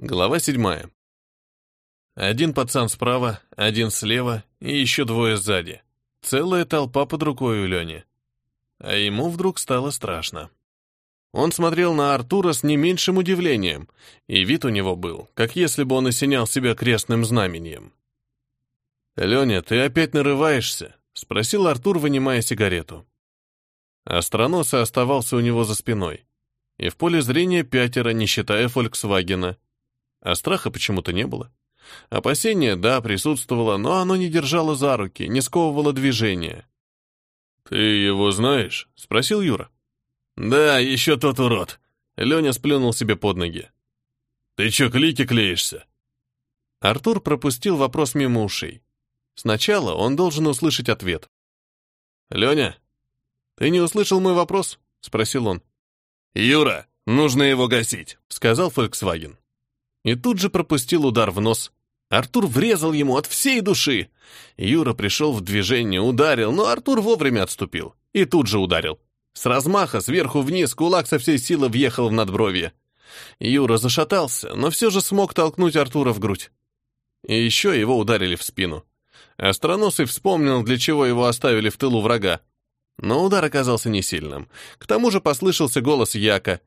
Глава седьмая. Один пацан справа, один слева и еще двое сзади. Целая толпа под рукой у Лени. А ему вдруг стало страшно. Он смотрел на Артура с не меньшим удивлением, и вид у него был, как если бы он осенял себя крестным знамением. «Леня, ты опять нарываешься?» — спросил Артур, вынимая сигарету. Остроносый оставался у него за спиной, и в поле зрения пятеро, не считая «Фольксвагена», а страха почему-то не было. Опасение, да, присутствовало, но оно не держало за руки, не сковывало движение. «Ты его знаешь?» — спросил Юра. «Да, еще тот урод». Леня сплюнул себе под ноги. «Ты че, клики клеишься?» Артур пропустил вопрос мимо ушей. Сначала он должен услышать ответ. «Леня, ты не услышал мой вопрос?» — спросил он. «Юра, нужно его гасить», — сказал Volkswagen и тут же пропустил удар в нос. Артур врезал ему от всей души. Юра пришел в движение, ударил, но Артур вовремя отступил и тут же ударил. С размаха сверху вниз кулак со всей силы въехал в надбровье. Юра зашатался, но все же смог толкнуть Артура в грудь. И еще его ударили в спину. Остроносый вспомнил, для чего его оставили в тылу врага. Но удар оказался не сильным. К тому же послышался голос Яка.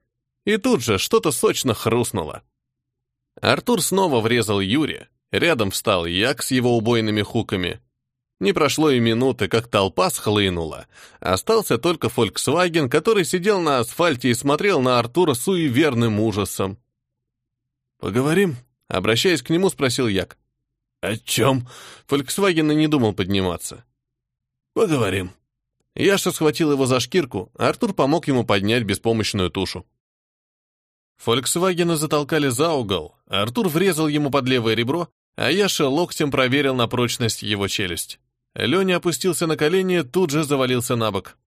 И тут же что-то сочно хрустнуло. Артур снова врезал Юре. Рядом встал Як с его убойными хуками. Не прошло и минуты, как толпа схлынула. Остался только Volkswagen, который сидел на асфальте и смотрел на Артура суеверным ужасом. «Поговорим?» — обращаясь к нему, спросил Як. «О чем?» Volkswagen и не думал подниматься. «Поговорим». Яша схватил его за шкирку, Артур помог ему поднять беспомощную тушу. Фольксвагена затолкали за угол, Артур врезал ему под левое ребро, а Яша локтем проверил на прочность его челюсть. Леня опустился на колени, тут же завалился на бок.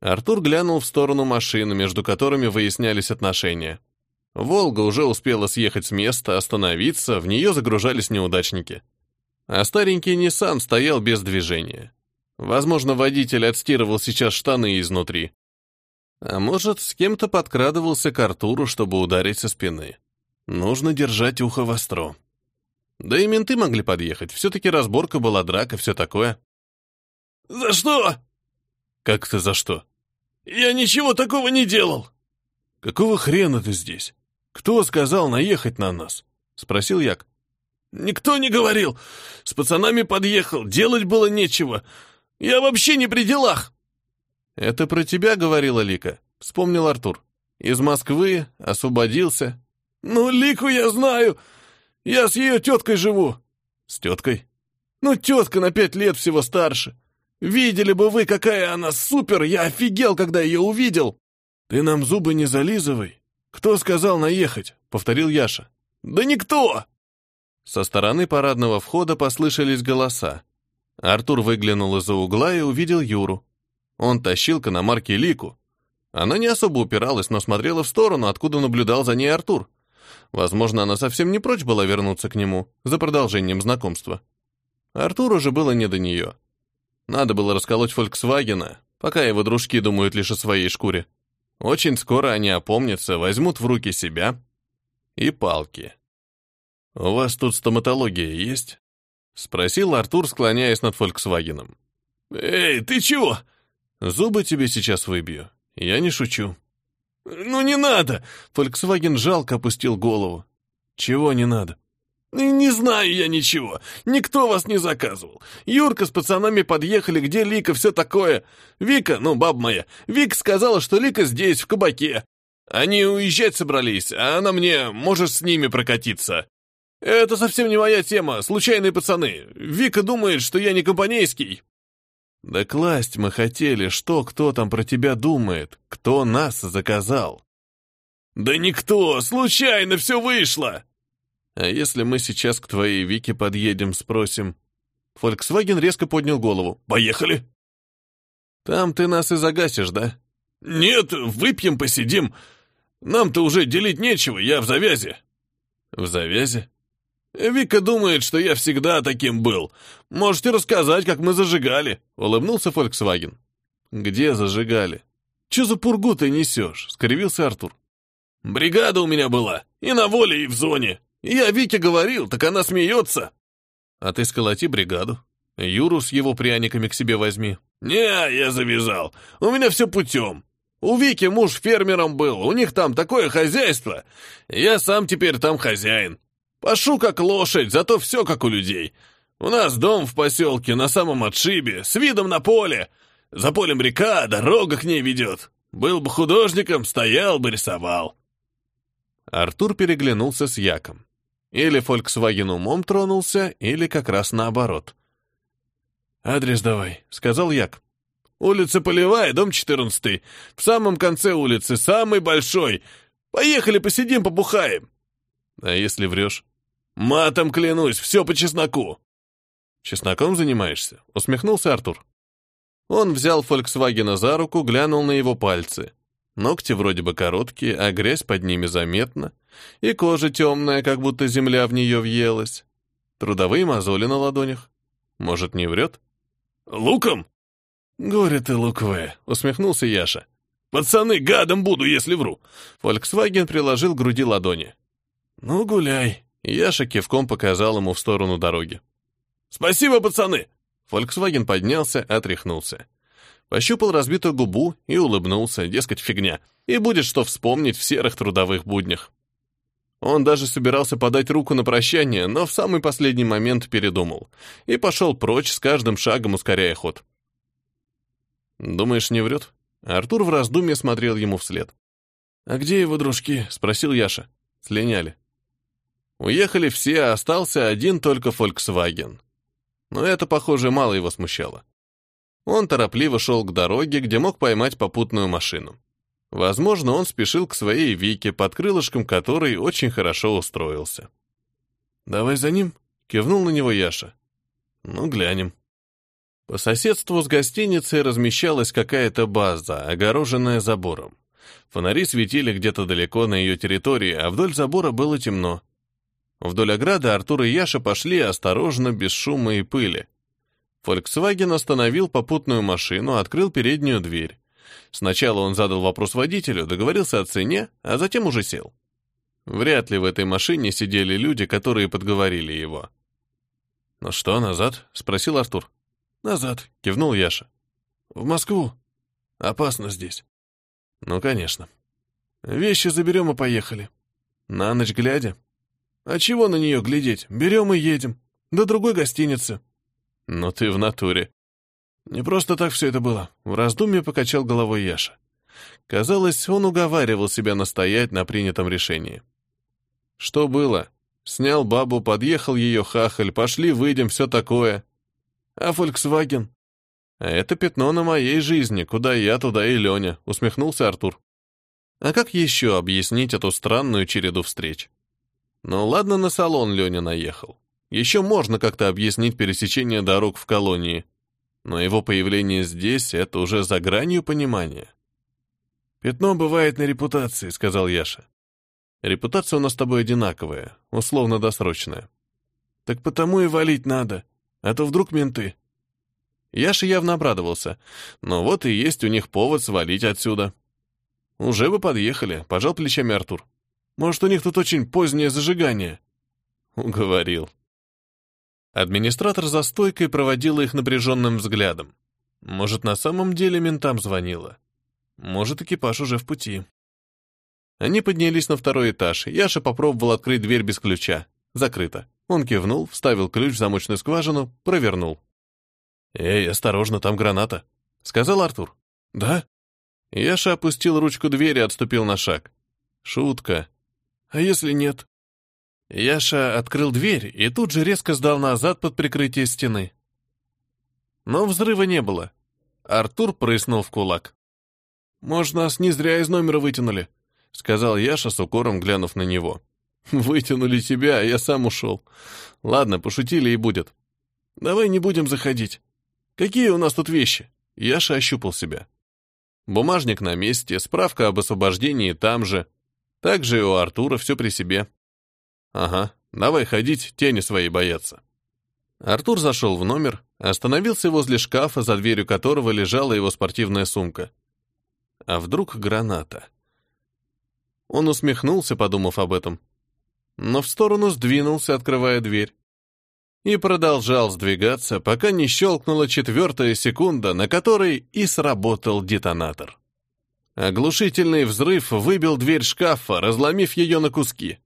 Артур глянул в сторону машин, между которыми выяснялись отношения. «Волга» уже успела съехать с места, остановиться, в нее загружались неудачники. А старенький «Ниссан» стоял без движения. Возможно, водитель отстирывал сейчас штаны изнутри. А может, с кем-то подкрадывался к Артуру, чтобы ударить со спины. Нужно держать ухо востро. Да и менты могли подъехать. Все-таки разборка была, драка, все такое. «За что?» «Как ты за что?» «Я ничего такого не делал!» «Какого хрена ты здесь? Кто сказал наехать на нас?» — спросил Як. «Никто не говорил. С пацанами подъехал, делать было нечего. Я вообще не при делах!» «Это про тебя говорила Лика», — вспомнил Артур. «Из Москвы, освободился». «Ну, Лику я знаю. Я с ее теткой живу». «С теткой?» «Ну, тетка на пять лет всего старше. Видели бы вы, какая она супер! Я офигел, когда ее увидел!» «Ты нам зубы не зализывай. Кто сказал наехать?» — повторил Яша. «Да никто!» Со стороны парадного входа послышались голоса. Артур выглянул из-за угла и увидел Юру. Он тащил к иномарке Лику. Она не особо упиралась, но смотрела в сторону, откуда наблюдал за ней Артур. Возможно, она совсем не прочь была вернуться к нему за продолжением знакомства. Артуру же было не до нее. Надо было расколоть Фольксвагена, пока его дружки думают лишь о своей шкуре. Очень скоро они опомнятся, возьмут в руки себя и палки. «У вас тут стоматология есть?» — спросил Артур, склоняясь над Фольксвагеном. «Эй, ты чего?» Зубы тебе сейчас выбью. Я не шучу. Ну не надо. Volkswagen жалко опустил голову. Чего не надо? «Не знаю я ничего. Никто вас не заказывал. Юрка с пацанами подъехали, где Лика, все такое. Вика, ну, баб моя, Вика сказала, что Лика здесь, в кабаке. Они уезжать собрались, а она мне, можешь с ними прокатиться. Это совсем не моя тема, случайные пацаны. Вика думает, что я не компанейский. Да класть мы хотели, что кто там про тебя думает, кто нас заказал. Да никто, случайно все вышло. А если мы сейчас к твоей Вике подъедем, спросим? Фольксваген резко поднял голову. Поехали. Там ты нас и загасишь, да? Нет, выпьем, посидим. Нам-то уже делить нечего, я в завязи. В завязи? «Вика думает, что я всегда таким был. Можете рассказать, как мы зажигали», — улыбнулся Volkswagen. «Где зажигали?» «Че за пургу ты несешь?» — скривился Артур. «Бригада у меня была. И на воле, и в зоне. Я Вике говорил, так она смеется. А ты сколоти бригаду. Юру с его пряниками к себе возьми. Не, я завязал. У меня все путем. У Вики муж фермером был, у них там такое хозяйство. Я сам теперь там хозяин. Пашу как лошадь, зато все как у людей. У нас дом в поселке на самом отшибе, с видом на поле. За полем река, дорога к ней ведет. Был бы художником, стоял бы, рисовал. Артур переглянулся с Яком. Или Volkswagen умом тронулся, или как раз наоборот. «Адрес давай», — сказал Як. «Улица Полевая, дом 14. В самом конце улицы, самый большой. Поехали, посидим, побухаем». «А если врешь?» «Матом клянусь, все по чесноку». «Чесноком занимаешься?» — усмехнулся Артур. Он взял Фольксвагена за руку, глянул на его пальцы. Ногти вроде бы короткие, а грязь под ними заметна, и кожа темная, как будто земля в нее въелась. Трудовые мозоли на ладонях. Может, не врет? «Луком?» «Горе ты луковое», — усмехнулся Яша. «Пацаны, гадом буду, если вру!» Фольксваген приложил к груди ладони. «Ну, гуляй!» Яша кивком показал ему в сторону дороги. «Спасибо, пацаны!» Фольксваген поднялся, отряхнулся. Пощупал разбитую губу и улыбнулся, дескать, фигня. И будет что вспомнить в серых трудовых буднях. Он даже собирался подать руку на прощание, но в самый последний момент передумал и пошел прочь, с каждым шагом ускоряя ход. «Думаешь, не врет?» Артур в раздумье смотрел ему вслед. «А где его дружки?» — спросил Яша. Слиняли. Уехали все, а остался один только Volkswagen. Но это, похоже, мало его смущало. Он торопливо шел к дороге, где мог поймать попутную машину. Возможно, он спешил к своей Вике, под крылышком которой очень хорошо устроился. «Давай за ним», — кивнул на него Яша. «Ну, глянем». По соседству с гостиницей размещалась какая-то база, огороженная забором. Фонари светили где-то далеко на ее территории, а вдоль забора было темно. Вдоль ограды Артур и Яша пошли осторожно, без шума и пыли. Volkswagen остановил попутную машину, открыл переднюю дверь. Сначала он задал вопрос водителю, договорился о цене, а затем уже сел. Вряд ли в этой машине сидели люди, которые подговорили его. «Ну что, назад?» — спросил Артур. «Назад», — кивнул Яша. «В Москву. Опасно здесь». «Ну, конечно. Вещи заберем и поехали. На ночь глядя. А чего на нее глядеть? Берем и едем. До другой гостиницы». «Ну ты в натуре». Не просто так все это было. В раздумье покачал головой Яша. Казалось, он уговаривал себя настоять на принятом решении. Что было? Снял бабу, подъехал ее хахаль, пошли, выйдем, все такое. А Volkswagen? А это пятно на моей жизни, куда я, туда и Леня, усмехнулся Артур. А как еще объяснить эту странную череду встреч? Ну ладно, на салон Леня наехал. Еще можно как-то объяснить пересечение дорог в колонии. Но его появление здесь — это уже за гранью понимания. «Пятно бывает на репутации», — сказал Яша. «Репутация у нас с тобой одинаковая, условно-досрочная». «Так потому и валить надо, а то вдруг менты». Яша явно обрадовался. Но вот и есть у них повод свалить отсюда. «Уже бы подъехали», — пожал плечами Артур. «Может, у них тут очень позднее зажигание?» Уговорил. Администратор за стойкой проводила их напряженным взглядом. Может, на самом деле ментам звонила. Может, экипаж уже в пути. Они поднялись на второй этаж. Яша попробовал открыть дверь без ключа. Закрыто. Он кивнул, вставил ключ в замочную скважину, провернул. «Эй, осторожно, там граната», — сказал Артур. «Да?» Яша опустил ручку двери и отступил на шаг. «Шутка. А если нет?» Яша открыл дверь и тут же резко сдал назад под прикрытие стены. Но взрыва не было. Артур прыснул в кулак. «Может, нас не зря из номера вытянули», — сказал Яша с укором, глянув на него. «Вытянули тебя, а я сам ушел. Ладно, пошутили и будет. Давай не будем заходить. Какие у нас тут вещи?» Яша ощупал себя. Бумажник на месте, справка об освобождении там же. Также и у Артура все при себе. «Ага, давай ходить, тени свои боятся». Артур зашел в номер, остановился возле шкафа, за дверью которого лежала его спортивная сумка. А вдруг граната? Он усмехнулся, подумав об этом. но в сторону сдвинулся, открывая дверь. И продолжал сдвигаться, пока не щелкнула четвертая секунда, на которой и сработал детонатор. Оглушительный взрыв выбил дверь шкафа, разломив ее на куски.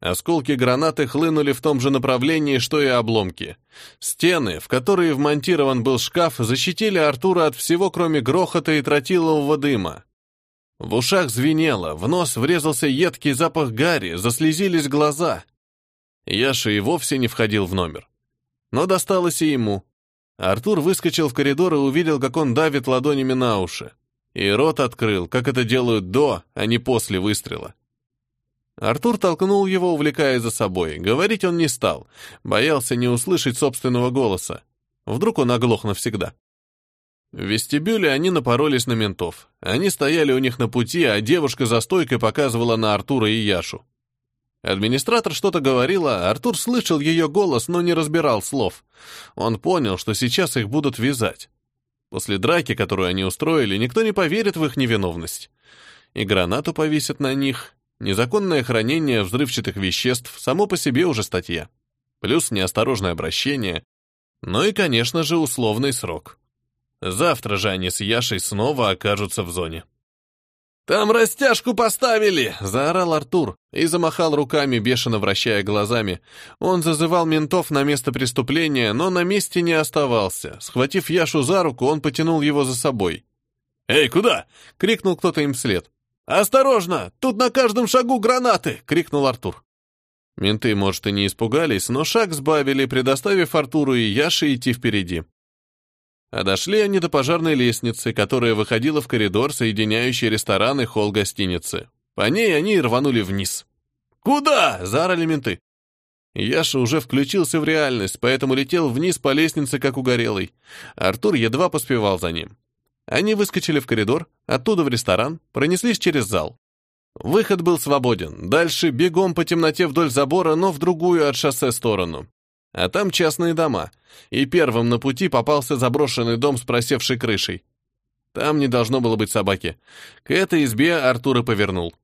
Осколки гранаты хлынули в том же направлении, что и обломки. Стены, в которые вмонтирован был шкаф, защитили Артура от всего, кроме грохота и тротилового дыма. В ушах звенело, в нос врезался едкий запах гари, заслезились глаза. Яша и вовсе не входил в номер. Но досталось и ему. Артур выскочил в коридор и увидел, как он давит ладонями на уши. И рот открыл, как это делают до, а не после выстрела. Артур толкнул его, увлекая за собой. Говорить он не стал, боялся не услышать собственного голоса. Вдруг он оглох навсегда. В вестибюле они напоролись на ментов. Они стояли у них на пути, а девушка за стойкой показывала на Артура и Яшу. Администратор что-то говорила, Артур слышал ее голос, но не разбирал слов. Он понял, что сейчас их будут вязать. После драки, которую они устроили, никто не поверит в их невиновность. И гранату повесят на них, Незаконное хранение взрывчатых веществ само по себе уже статья. Плюс неосторожное обращение. Ну и, конечно же, условный срок. Завтра же они с Яшей снова окажутся в зоне. «Там растяжку поставили!» — заорал Артур и замахал руками, бешено вращая глазами. Он зазывал ментов на место преступления, но на месте не оставался. Схватив Яшу за руку, он потянул его за собой. «Эй, куда?» — крикнул кто-то им вслед. «Осторожно! Тут на каждом шагу гранаты!» — крикнул Артур. Менты, может, и не испугались, но шаг сбавили, предоставив Артуру и Яше идти впереди. А дошли они до пожарной лестницы, которая выходила в коридор, соединяющий ресторан и холл гостиницы. По ней они рванули вниз. «Куда?» — заорали менты. Яша уже включился в реальность, поэтому летел вниз по лестнице, как угорелый. Артур едва поспевал за ним. Они выскочили в коридор, оттуда в ресторан, пронеслись через зал. Выход был свободен. Дальше бегом по темноте вдоль забора, но в другую от шоссе сторону. А там частные дома. И первым на пути попался заброшенный дом с просевшей крышей. Там не должно было быть собаки. К этой избе Артур и повернул.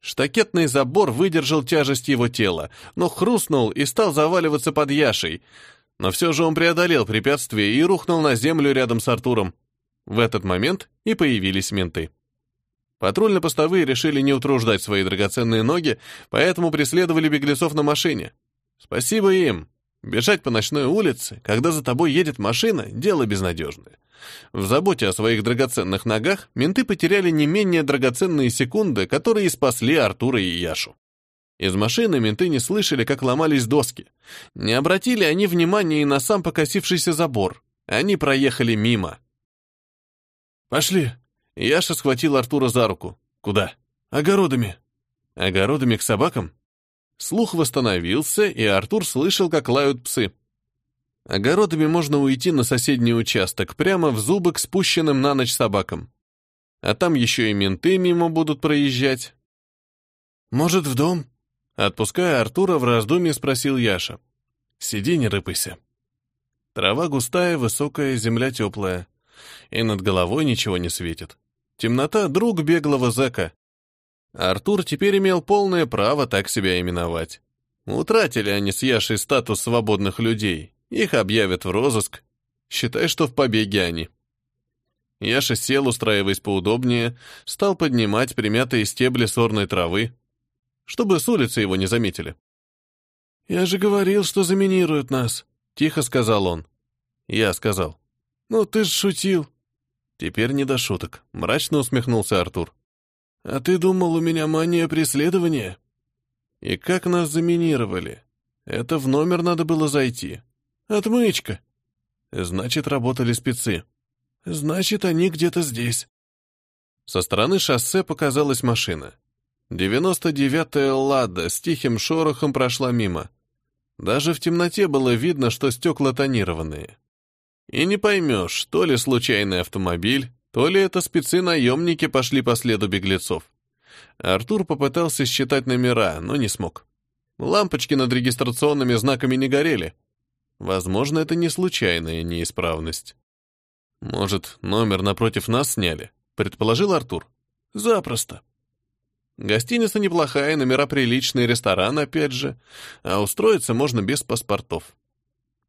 Штакетный забор выдержал тяжесть его тела, но хрустнул и стал заваливаться под Яшей. Но все же он преодолел препятствие и рухнул на землю рядом с Артуром. В этот момент и появились менты. Патрульно-постовые решили не утруждать свои драгоценные ноги, поэтому преследовали беглецов на машине. Спасибо им. Бежать по ночной улице, когда за тобой едет машина, дело безнадежное. В заботе о своих драгоценных ногах менты потеряли не менее драгоценные секунды, которые спасли Артура и Яшу. Из машины менты не слышали, как ломались доски. Не обратили они внимания и на сам покосившийся забор. Они проехали мимо. «Пошли!» Яша схватил Артура за руку. «Куда?» «Огородами». «Огородами к собакам?» Слух восстановился, и Артур слышал, как лают псы. Огородами можно уйти на соседний участок, прямо в зубы к спущенным на ночь собакам. А там еще и менты мимо будут проезжать. «Может, в дом?» Отпуская Артура, в раздумье спросил Яша. «Сиди, не рыпайся». Трава густая, высокая, земля теплая и над головой ничего не светит. Темнота — друг беглого зэка. Артур теперь имел полное право так себя именовать. Утратили они с Яшей статус свободных людей, их объявят в розыск. Считай, что в побеге они. Яша сел, устраиваясь поудобнее, стал поднимать примятые стебли сорной травы, чтобы с улицы его не заметили. «Я же говорил, что заминируют нас», — тихо сказал он. Я сказал. «Ну, ты ж шутил». «Теперь не до шуток», — мрачно усмехнулся Артур. «А ты думал, у меня мания преследования?» «И как нас заминировали? Это в номер надо было зайти. Отмычка». «Значит, работали спецы». «Значит, они где-то здесь». Со стороны шоссе показалась машина. Девяносто девятая «Лада» с тихим шорохом прошла мимо. Даже в темноте было видно, что стекла тонированные. И не поймешь, то ли случайный автомобиль, то ли это спецы-наемники пошли по следу беглецов. Артур попытался считать номера, но не смог. Лампочки над регистрационными знаками не горели. Возможно, это не случайная неисправность. Может, номер напротив нас сняли? Предположил Артур. Запросто. Гостиница неплохая, номера приличные, ресторан опять же, а устроиться можно без паспортов.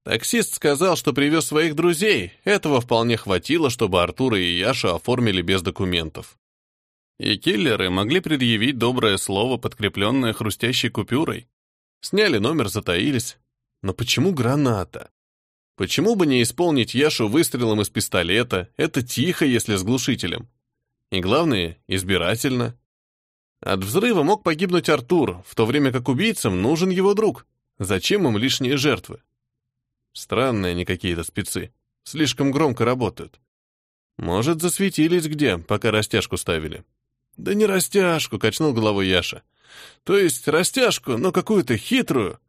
Таксист сказал, что привез своих друзей, этого вполне хватило, чтобы Артура и Яшу оформили без документов. И киллеры могли предъявить доброе слово, подкрепленное хрустящей купюрой. Сняли номер, затаились. Но почему граната? Почему бы не исполнить Яшу выстрелом из пистолета? Это тихо, если с глушителем. И главное, избирательно. От взрыва мог погибнуть Артур, в то время как убийцам нужен его друг. Зачем им лишние жертвы? Странные они какие-то спецы. Слишком громко работают. Может, засветились где, пока растяжку ставили. Да не растяжку, качнул головой Яша. То есть растяжку, но какую-то хитрую.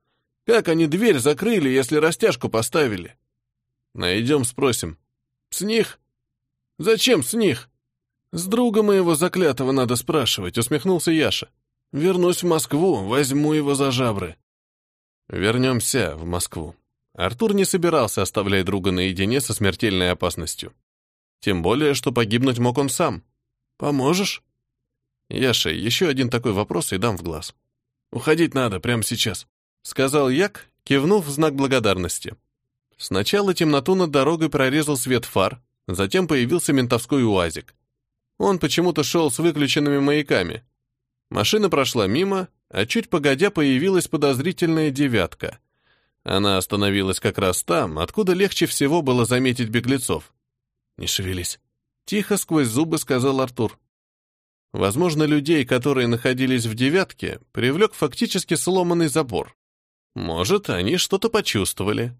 Как они дверь закрыли, если растяжку поставили? Найдем, спросим. С них? Зачем с них? С друга моего заклятого надо спрашивать, усмехнулся Яша. Вернусь в Москву, возьму его за жабры. Вернемся в Москву. Артур не собирался оставлять друга наедине со смертельной опасностью. Тем более, что погибнуть мог он сам. «Поможешь?» «Яша, еще один такой вопрос и дам в глаз». «Уходить надо, прямо сейчас», — сказал Як, кивнув в знак благодарности. Сначала темноту над дорогой прорезал свет фар, затем появился ментовской УАЗик. Он почему-то шел с выключенными маяками. Машина прошла мимо, а чуть погодя появилась подозрительная девятка. Она остановилась как раз там, откуда легче всего было заметить беглецов. «Не шевелись», — тихо сквозь зубы сказал Артур. Возможно, людей, которые находились в девятке, привлек фактически сломанный забор. Может, они что-то почувствовали.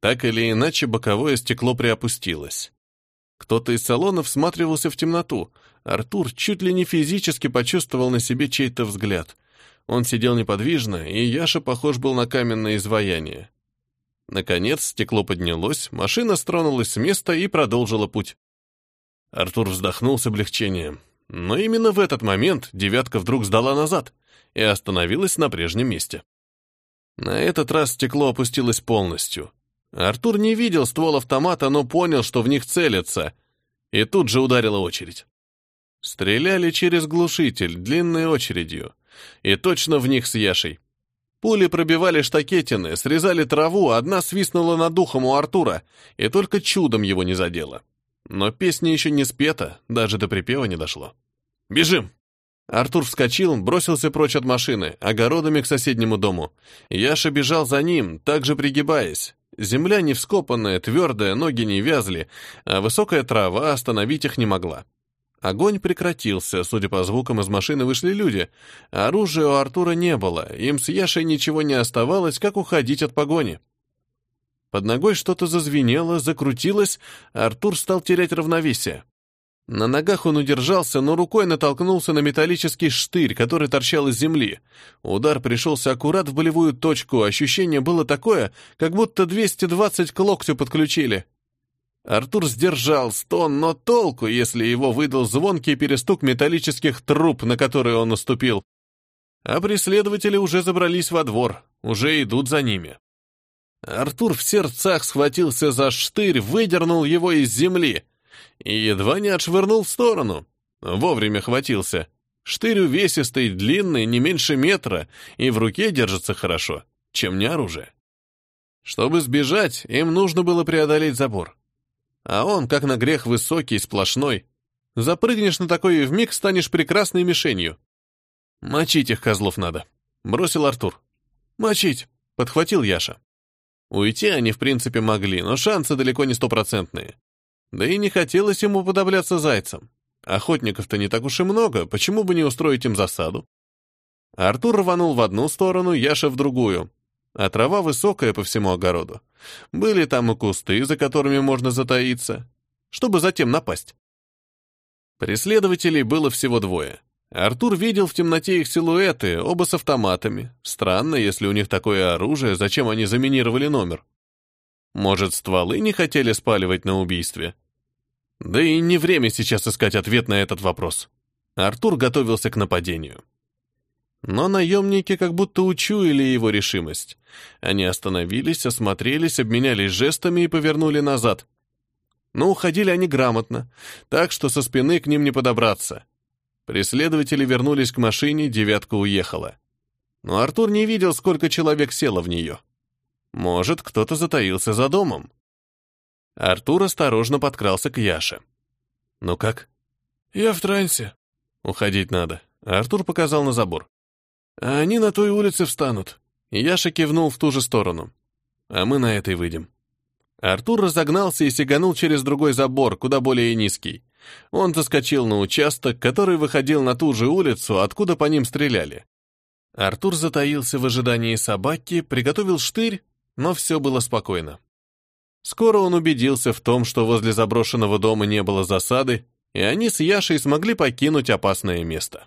Так или иначе, боковое стекло приопустилось. Кто-то из салона всматривался в темноту. Артур чуть ли не физически почувствовал на себе чей-то взгляд. Он сидел неподвижно, и Яша похож был на каменное изваяние. Наконец, стекло поднялось, машина стронулась с места и продолжила путь. Артур вздохнул с облегчением. Но именно в этот момент девятка вдруг сдала назад и остановилась на прежнем месте. На этот раз стекло опустилось полностью. Артур не видел ствол автомата, но понял, что в них целятся, и тут же ударила очередь. Стреляли через глушитель, длинной очередью, и точно в них с Яшей. Пули пробивали штакетины, срезали траву, одна свистнула над духом у Артура, и только чудом его не задела. Но песня еще не спета, даже до припева не дошло. «Бежим!» Артур вскочил, бросился прочь от машины, огородами к соседнему дому. Яша бежал за ним, также пригибаясь. Земля не вскопанная, твердая, ноги не вязли, а высокая трава остановить их не могла. Огонь прекратился, судя по звукам, из машины вышли люди. Оружия у Артура не было, им с Яшей ничего не оставалось, как уходить от погони. Под ногой что-то зазвенело, закрутилось, Артур стал терять равновесие. На ногах он удержался, но рукой натолкнулся на металлический штырь, который торчал из земли. Удар пришелся аккурат в болевую точку, ощущение было такое, как будто 220 к локтю подключили. Артур сдержал стон, но толку, если его выдал звонкий перестук металлических труб, на которые он наступил. А преследователи уже забрались во двор, уже идут за ними. Артур в сердцах схватился за штырь, выдернул его из земли и едва не отшвырнул в сторону. Вовремя хватился. Штырь увесистый, длинный, не меньше метра, и в руке держится хорошо, чем не оружие. Чтобы сбежать, им нужно было преодолеть забор. А он, как на грех, высокий, сплошной. Запрыгнешь на такой и вмиг станешь прекрасной мишенью. «Мочить их козлов надо», — бросил Артур. «Мочить», — подхватил Яша. Уйти они, в принципе, могли, но шансы далеко не стопроцентные. Да и не хотелось ему подобляться зайцам. Охотников-то не так уж и много, почему бы не устроить им засаду? Артур рванул в одну сторону, Яша в другую. А трава высокая по всему огороду. Были там и кусты, за которыми можно затаиться, чтобы затем напасть. Преследователей было всего двое. Артур видел в темноте их силуэты, оба с автоматами. Странно, если у них такое оружие, зачем они заминировали номер? Может, стволы не хотели спаливать на убийстве? Да и не время сейчас искать ответ на этот вопрос. Артур готовился к нападению. Но наемники как будто учуяли его решимость. Они остановились, осмотрелись, обменялись жестами и повернули назад. Но уходили они грамотно, так что со спины к ним не подобраться. Преследователи вернулись к машине, девятка уехала. Но Артур не видел, сколько человек село в нее. Может, кто-то затаился за домом. Артур осторожно подкрался к Яше. «Ну как?» «Я в трансе». «Уходить надо». Артур показал на забор. «А они на той улице встанут». Яша кивнул в ту же сторону. «А мы на этой выйдем». Артур разогнался и сиганул через другой забор, куда более низкий. Он заскочил на участок, который выходил на ту же улицу, откуда по ним стреляли. Артур затаился в ожидании собаки, приготовил штырь, но все было спокойно. Скоро он убедился в том, что возле заброшенного дома не было засады, и они с Яшей смогли покинуть опасное место.